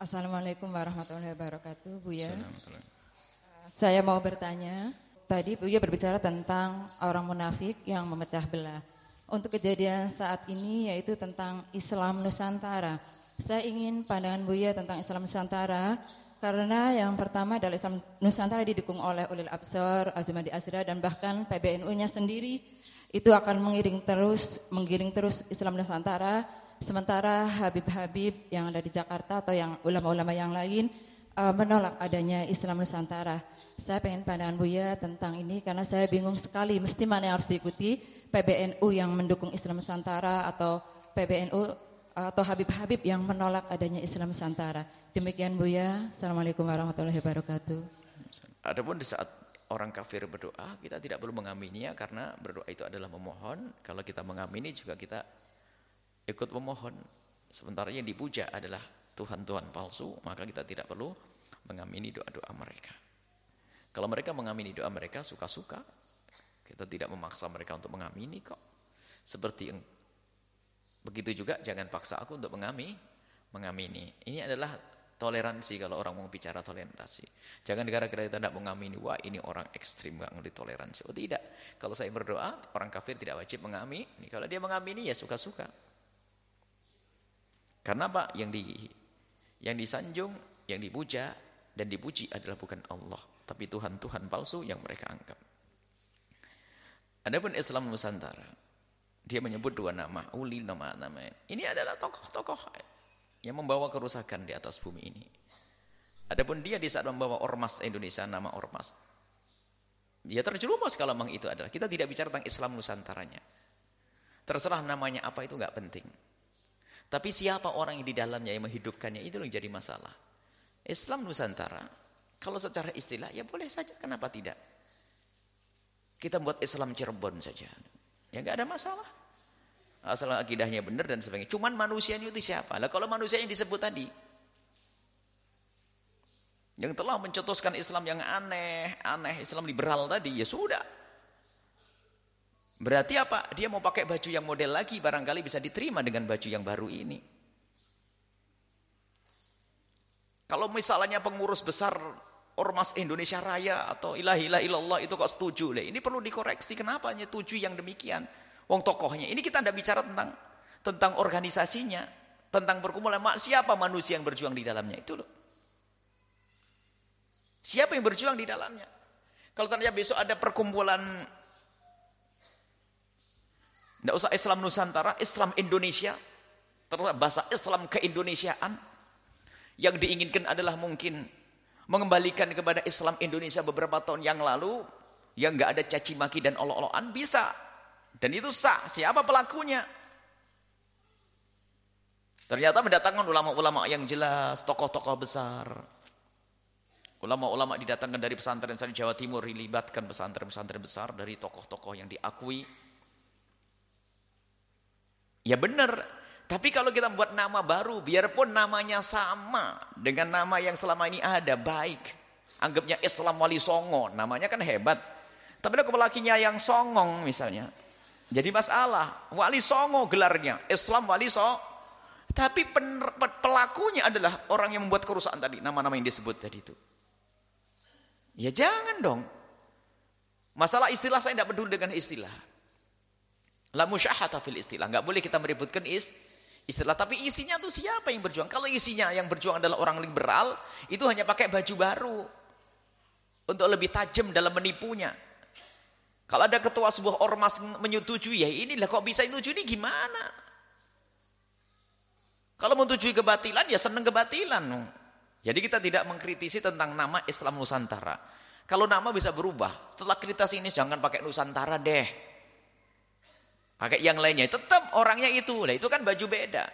Assalamualaikum warahmatullahi wabarakatuh, Buya. Saya mau bertanya, tadi Buya berbicara tentang orang munafik yang memecah belah. Untuk kejadian saat ini yaitu tentang Islam Nusantara. Saya ingin pandangan Buya tentang Islam Nusantara karena yang pertama adalah Islam Nusantara didukung oleh Ulil Absor, Azumadi Azra dan bahkan PBNU-nya sendiri itu akan mengiring terus, menggiring terus Islam Nusantara. Sementara Habib-Habib yang ada di Jakarta atau yang ulama-ulama yang lain uh, menolak adanya Islam Nusantara. Saya pengen pandangan Buya tentang ini karena saya bingung sekali mesti mana yang harus diikuti PBNU yang mendukung Islam Nusantara atau PBNU atau Habib-Habib yang menolak adanya Islam Nusantara. Demikian Buya. Assalamualaikum warahmatullahi wabarakatuh. Adapun di saat orang kafir berdoa, kita tidak perlu mengamininya karena berdoa itu adalah memohon. Kalau kita mengamini juga kita ikut memohon. Sementara yang dipuja adalah Tuhan-Tuhan palsu, maka kita tidak perlu mengamini doa-doa mereka. Kalau mereka mengamini doa mereka suka-suka, kita tidak memaksa mereka untuk mengamini kok. Seperti begitu juga jangan paksa aku untuk mengamini. mengamini. Ini adalah toleransi kalau orang mau bicara toleransi. Jangan gara-gara kita tidak mengamini, wah ini orang ekstrim nggak ngerti toleransi. Oh tidak. Kalau saya berdoa, orang kafir tidak wajib mengamini. Kalau dia mengamini ya suka-suka. Karena apa? Yang di yang disanjung, yang dipuja dan dipuji adalah bukan Allah, tapi Tuhan-Tuhan palsu yang mereka anggap. Adapun Islam Nusantara, dia menyebut dua nama, uli nama-nama. Ini adalah tokoh-tokoh yang membawa kerusakan di atas bumi ini. Adapun dia di saat membawa ormas Indonesia, nama ormas. Dia terjerumus kalau memang itu adalah. Kita tidak bicara tentang Islam Nusantaranya. Terserah namanya apa itu nggak penting. Tapi siapa orang yang di dalamnya yang menghidupkannya itu yang jadi masalah. Islam Nusantara, kalau secara istilah ya boleh saja, kenapa tidak? Kita buat Islam Cirebon saja. Ya nggak ada masalah. Asal akidahnya benar dan sebagainya. Cuman manusianya itu siapa? Lah kalau manusia yang disebut tadi yang telah mencetuskan Islam yang aneh, aneh Islam liberal tadi, ya sudah. Berarti apa? Dia mau pakai baju yang model lagi, barangkali bisa diterima dengan baju yang baru ini. Kalau misalnya pengurus besar Ormas Indonesia Raya atau ilahi ilallah itu kok setuju. Ini perlu dikoreksi. Kenapa setuju yang demikian? Wong tokohnya. Ini kita tidak bicara tentang tentang organisasinya. Tentang perkumpulan. Siapa manusia yang berjuang di dalamnya? Itu loh. Siapa yang berjuang di dalamnya? Kalau ternyata besok ada perkumpulan tidak usah Islam Nusantara, Islam Indonesia. Terus bahasa Islam keindonesiaan. Yang diinginkan adalah mungkin mengembalikan kepada Islam Indonesia beberapa tahun yang lalu. Yang nggak ada caci maki dan olok-olokan bisa. Dan itu sah. Siapa pelakunya? Ternyata mendatangkan ulama-ulama yang jelas, tokoh-tokoh besar. Ulama-ulama didatangkan dari pesantren di Jawa Timur, dilibatkan pesantren-pesantren besar dari tokoh-tokoh yang diakui Ya benar. Tapi kalau kita buat nama baru, biarpun namanya sama dengan nama yang selama ini ada, baik. Anggapnya Islam Wali Songo, namanya kan hebat. Tapi kalau pelakinya yang songong misalnya, jadi masalah. Wali Songo gelarnya, Islam Wali Songo. Tapi pelakunya adalah orang yang membuat kerusakan tadi, nama-nama yang disebut tadi itu. Ya jangan dong. Masalah istilah saya tidak peduli dengan istilah. La musyahata fil istilah. Enggak boleh kita meributkan is istilah. Tapi isinya tuh siapa yang berjuang? Kalau isinya yang berjuang adalah orang liberal, itu hanya pakai baju baru. Untuk lebih tajam dalam menipunya. Kalau ada ketua sebuah ormas menyetujui, ya inilah kok bisa menyetujui ini gimana? Kalau menyetujui kebatilan, ya senang kebatilan. Jadi kita tidak mengkritisi tentang nama Islam Nusantara. Kalau nama bisa berubah. Setelah kritisi ini jangan pakai Nusantara deh. Pakai yang lainnya, tetap orangnya itu. Lah itu kan baju beda.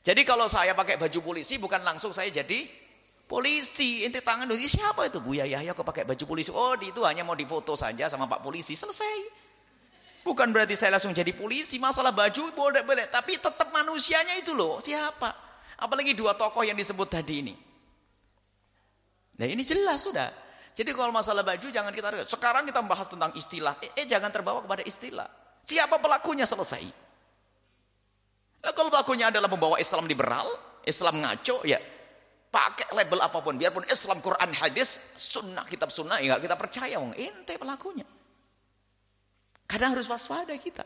Jadi kalau saya pakai baju polisi bukan langsung saya jadi polisi. Inti tangan ini siapa itu? Buya Yahya kok pakai baju polisi? Oh, itu hanya mau difoto saja sama Pak polisi, selesai. Bukan berarti saya langsung jadi polisi. Masalah baju boleh boleh, tapi tetap manusianya itu loh. Siapa? Apalagi dua tokoh yang disebut tadi ini. Nah, ini jelas sudah. Jadi kalau masalah baju jangan kita sekarang kita membahas tentang istilah. Eh, eh jangan terbawa kepada istilah. Siapa pelakunya selesai. Nah, kalau pelakunya adalah membawa Islam liberal, Islam ngaco, ya Pakai label apa pun, biarpun Islam, Quran, hadis, sunnah, kitab sunnah, ya kita percaya, wong ente pelakunya. Kadang harus waspada kita.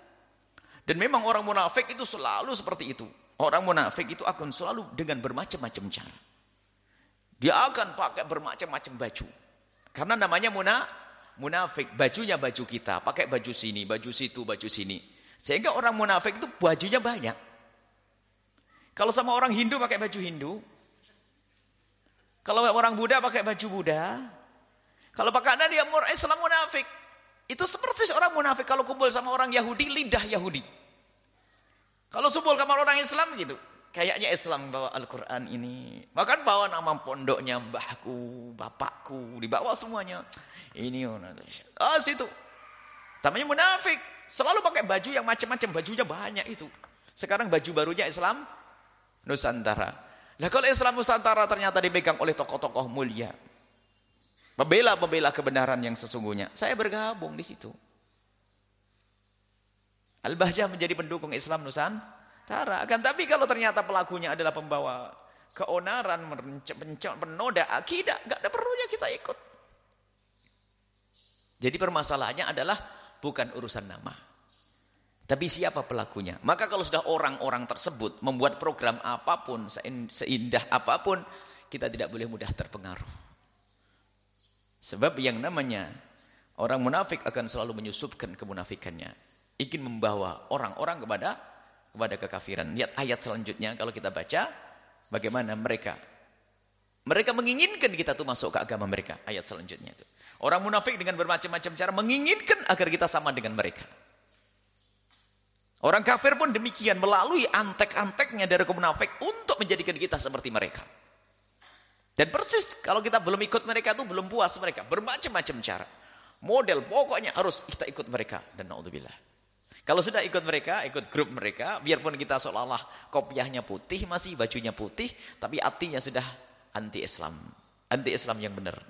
Dan memang orang munafik itu selalu seperti itu. Orang munafik itu akan selalu dengan bermacam-macam cara. Dia akan pakai bermacam-macam baju. Karena namanya muna, munafik. Bajunya baju kita. Pakai baju sini, baju situ, baju sini. Sehingga orang munafik itu bajunya banyak. Kalau sama orang Hindu pakai baju Hindu. Kalau orang Buddha pakai baju Buddha. Kalau pakai dia Islam munafik. Itu seperti orang munafik kalau kumpul sama orang Yahudi, lidah Yahudi. Kalau kumpul sama orang Islam gitu. Kayaknya Islam bawa Al-Quran ini. Bahkan bawa nama pondoknya mbahku, bapakku. Dibawa semuanya. Ini. Oh, oh situ. Namanya munafik. Selalu pakai baju yang macam-macam. Bajunya banyak itu. Sekarang baju barunya Islam Nusantara. Nah kalau Islam Nusantara ternyata dipegang oleh tokoh-tokoh mulia. Pembela-pembela kebenaran yang sesungguhnya. Saya bergabung di situ. Al-Bahjah menjadi pendukung Islam Nusantara. Akan tapi kalau ternyata pelakunya adalah pembawa keonaran, penoda akidah, nggak ada perlunya kita ikut. Jadi permasalahannya adalah bukan urusan nama. Tapi siapa pelakunya? Maka kalau sudah orang-orang tersebut membuat program apa pun, seindah apa pun, kita tidak boleh mudah terpengaruh. Sebab yang namanya orang munafik akan selalu menyusupkan kemunafikannya. Ingin membawa orang-orang kepada kepada kekafiran. Lihat ayat selanjutnya kalau kita baca bagaimana mereka mereka menginginkan kita tuh masuk ke agama mereka. Ayat selanjutnya itu. Orang munafik dengan bermacam-macam cara menginginkan agar kita sama dengan mereka. Orang kafir pun demikian melalui antek-anteknya dari kemunafik untuk menjadikan kita seperti mereka. Dan persis kalau kita belum ikut mereka itu belum puas mereka. Bermacam-macam cara. Model pokoknya harus kita ikut mereka. Dan na'udzubillah. Kalau sudah ikut mereka, ikut grup mereka, biarpun kita seolah-olah kopiahnya putih, masih bajunya putih, tapi artinya sudah anti-Islam. Anti-Islam yang benar.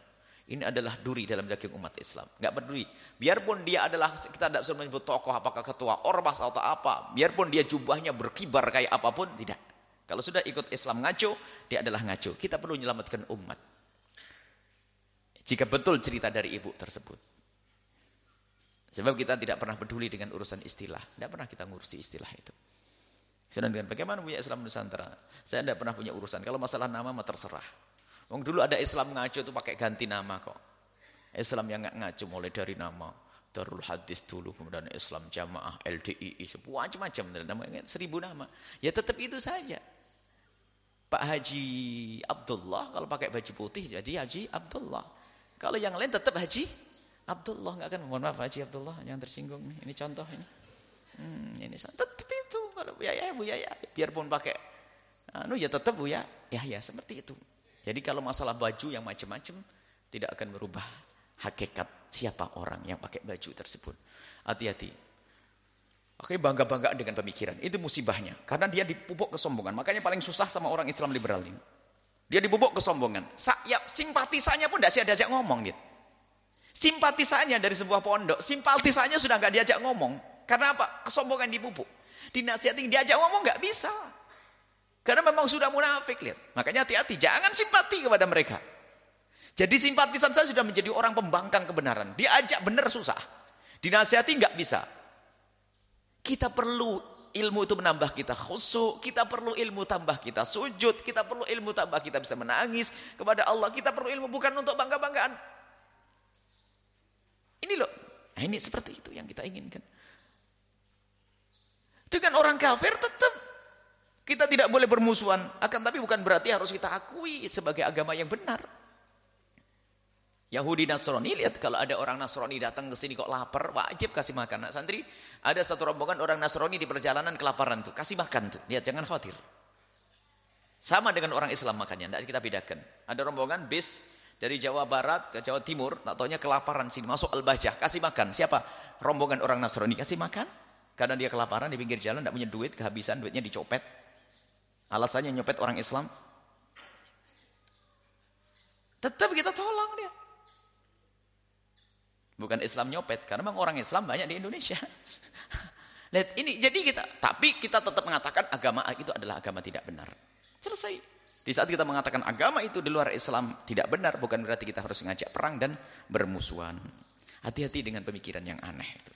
Ini adalah duri dalam daging umat Islam. Enggak peduli. Biarpun dia adalah, kita tidak usah menyebut tokoh, apakah ketua ormas atau apa. Biarpun dia jubahnya berkibar kayak apa pun, tidak. Kalau sudah ikut Islam ngaco, dia adalah ngaco. Kita perlu menyelamatkan umat. Jika betul cerita dari ibu tersebut. Sebab kita tidak pernah peduli dengan urusan istilah. Tidak pernah kita ngurusi istilah itu. Sedang dengan bagaimana punya Islam Nusantara. Saya tidak pernah punya urusan. Kalau masalah nama mah terserah. Wong dulu ada Islam ngaco itu pakai ganti nama kok. Islam yang nggak ngaco mulai dari nama. Darul Hadis dulu, kemudian Islam Jamaah, LDII, macam-macam. Namanya seribu nama. Ya tetap itu saja. Pak Haji Abdullah kalau pakai baju putih jadi Haji Abdullah. Kalau yang lain tetap Haji Abdullah nggak akan mohon maaf Haji Abdullah yang tersinggung nih. Ini contoh ini. Hmm, ini tetap itu kalau Bu Yaya Bu Yaya biarpun pakai anu ya tetap Bu ya. Ya ya seperti itu. Jadi kalau masalah baju yang macam-macam tidak akan merubah hakikat siapa orang yang pakai baju tersebut. Hati-hati. Oke, bangga-banggaan dengan pemikiran. Itu musibahnya. Karena dia dipupuk kesombongan. Makanya paling susah sama orang Islam liberal ini. Dia dipupuk kesombongan. Sa ya, simpatisannya pun tidak diajak ngomong. Dia. Simpatisannya dari sebuah pondok. Simpatisannya sudah nggak diajak ngomong. Karena apa? Kesombongan dipupuk. Dinasihatin diajak ngomong nggak bisa. Karena memang sudah munafik. lihat. Makanya hati-hati. Jangan simpati kepada mereka. Jadi simpatisan saya sudah menjadi orang pembangkang kebenaran. Diajak benar susah. Dinasihati nggak bisa. Kita perlu ilmu itu menambah kita khusyuk, kita perlu ilmu tambah kita sujud, kita perlu ilmu tambah kita bisa menangis kepada Allah. Kita perlu ilmu bukan untuk bangga-banggaan. Ini loh, nah ini seperti itu yang kita inginkan. Dengan orang kafir tetap kita tidak boleh bermusuhan, akan tapi bukan berarti harus kita akui sebagai agama yang benar. Yahudi Nasrani lihat kalau ada orang Nasrani datang ke sini kok lapar wajib kasih makan. Nah, santri ada satu rombongan orang Nasrani di perjalanan kelaparan tuh kasih makan tuh. Lihat jangan khawatir. Sama dengan orang Islam makannya, tidak kita bedakan. Ada rombongan bis dari Jawa Barat ke Jawa Timur, tak taunya kelaparan sini masuk Al-Bajah kasih makan. Siapa? Rombongan orang Nasrani kasih makan. Karena dia kelaparan di pinggir jalan, tidak punya duit, kehabisan duitnya dicopet. Alasannya nyopet orang Islam. Tetap kita tolong dia. Bukan Islam nyopet, karena memang orang Islam banyak di Indonesia. Lihat ini, jadi kita, tapi kita tetap mengatakan agama itu adalah agama tidak benar. Selesai. Di saat kita mengatakan agama itu di luar Islam tidak benar, bukan berarti kita harus mengajak perang dan bermusuhan. Hati-hati dengan pemikiran yang aneh itu.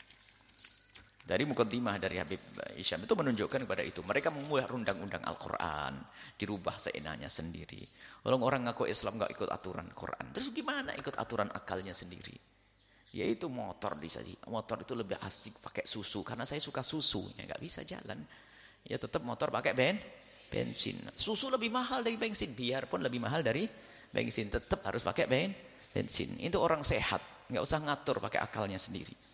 Dari mukaddimah dari Habib Isyam itu menunjukkan kepada itu. Mereka membuat undang-undang Al-Quran. Dirubah seenaknya sendiri. Orang orang ngaku Islam nggak ikut aturan Quran. Terus gimana ikut aturan akalnya sendiri? Yaitu motor di sini. Motor itu lebih asik pakai susu. Karena saya suka susu. Ya nggak bisa jalan. Ya tetap motor pakai ben, bensin. Susu lebih mahal dari bensin. Biarpun lebih mahal dari bensin. Tetap harus pakai ben, bensin. Itu orang sehat. nggak usah ngatur pakai akalnya sendiri.